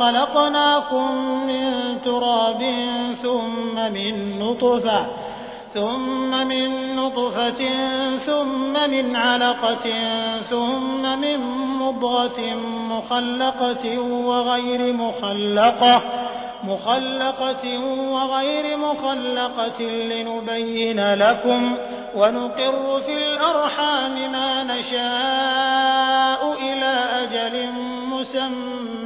خلقناكم من تراب ثم من نطفة ثم من نطفة ثم من علقة ثم من مضغة مخلقة وغير مخلقة مخلقة وغير مخلقة لنبين لكم ونقر في الأرحام ما نشاء إلى أجل مسمى.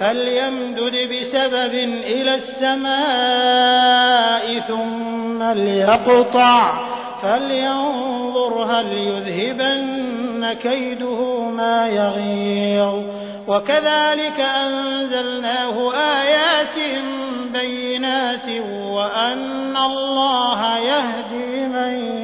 فليمدد بسبب إلى السماء ثم ليقطع فلينظر هل يذهبن كيده ما يغيظ. وكذلك أنزلناه آيات بينات وأن الله يهدي من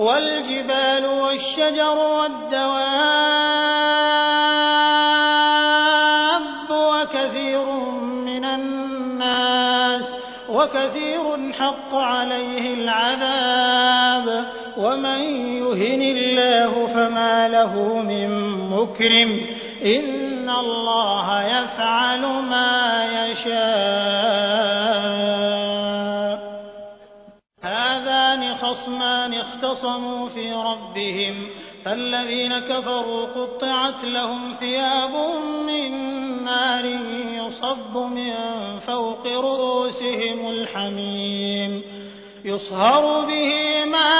والجبال والشجر والدواب وكثير من الناس وكثير حق عليه العذاب ومن يهن الله فما له من مكرم فالذين كفروا قطعت لهم ثياب من نار يصب من فوق رؤوسهم الحميم يصهر به ما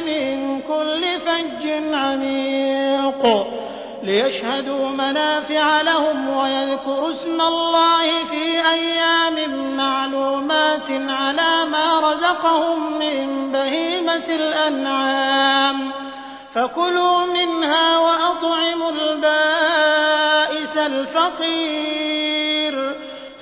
من كل فج عميق ليشهدوا منافع لهم ويذكروا اسم الله في أيام معلومات على ما رزقهم من بهيمة الأنعام. فكلوا منها وأطعموا البائس الفقير.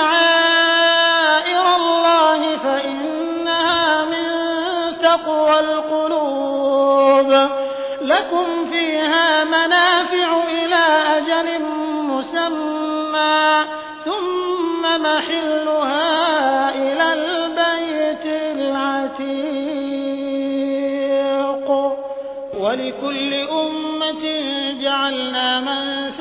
يعظم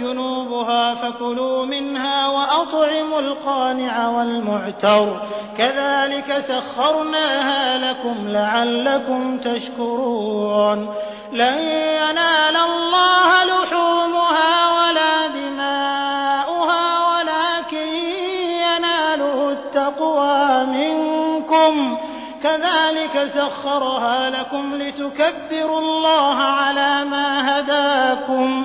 جنوبها فكلوا منها وأطعموا القانع والمعتر. كذلك سخرناها لكم لعلكم تشكرون. لن ينال الله لحومها ولا دماؤها ولكن يناله التقوى منكم. كذلك سخرها لكم لتكبروا الله على ما هداكم.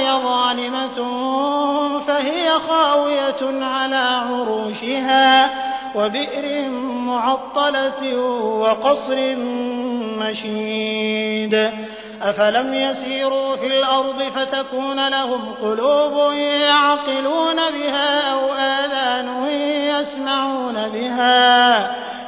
ظالمة فهي خاوية على عروشها وبئر معطلة وقصر مشيد. أفلم يسيروا في الأرض فتكون لهم قلوب يعقلون بها أو آذان يسمعون بها.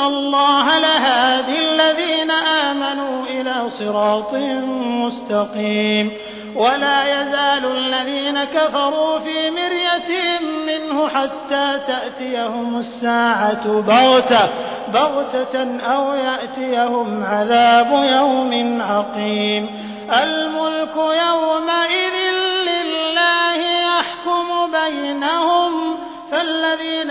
الله لهادي الذين آمنوا إلى صراط مستقيم ولا يزال الذين كفروا في مرية منه حتى تأتيهم الساعة بغتة بغتة أو يأتيهم عذاب يوم عقيم. الملك يومئذ لله يحكم بينهم فالذين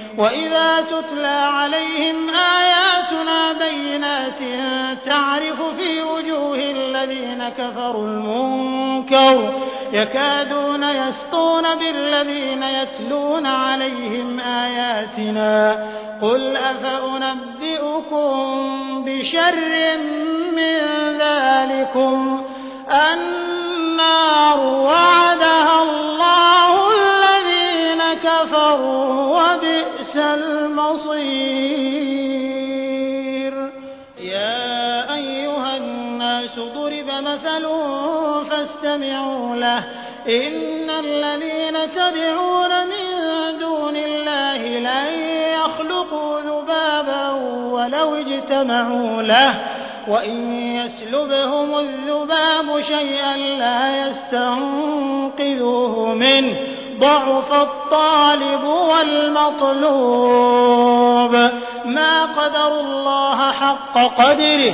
وإذا تتلى عليهم آياتنا بينات تعرف في وجوه الذين كفروا المنكر يكادون يسطون بالذين يتلون عليهم آياتنا قل أفأنبئكم بشر من ذلكم النار وعدها الله مثل فاستمعوا له. إن الذين تدعون من دون الله لن يخلقوا ذبابا ولو اجتمعوا له. وإن يسلبهم الذباب شيئا لا يستنقذوه منه ضعف الطالب والمطلوب. ما قدر الله حق قدره.